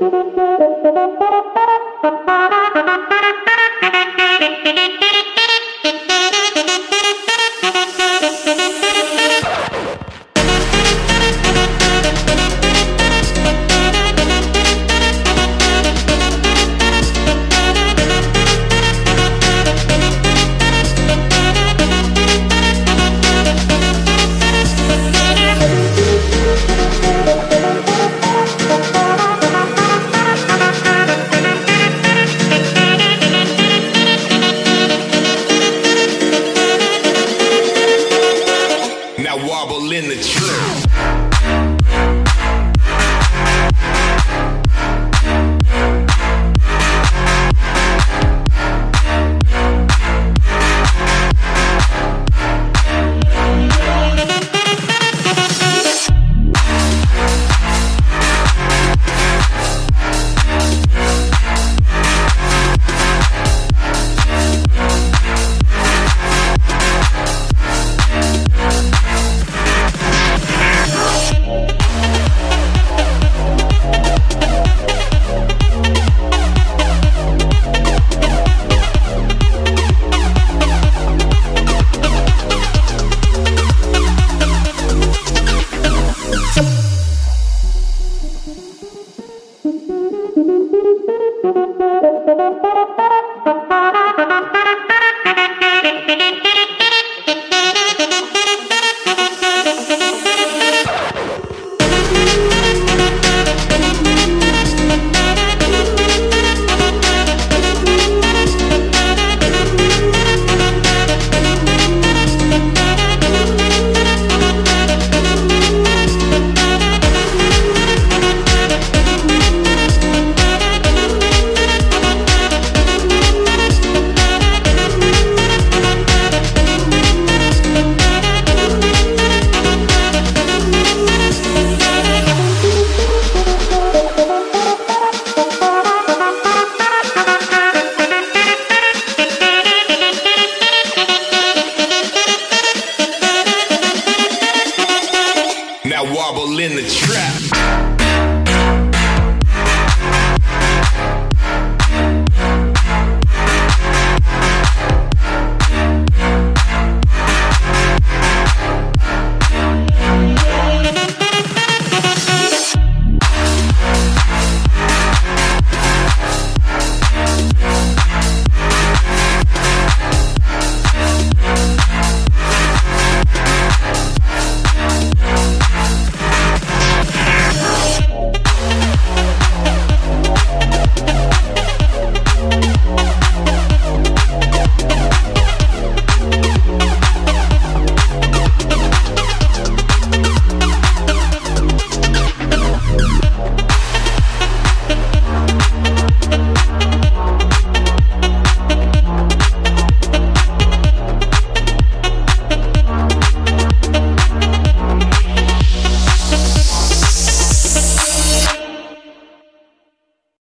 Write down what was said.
Thank you. I wobble in the tree.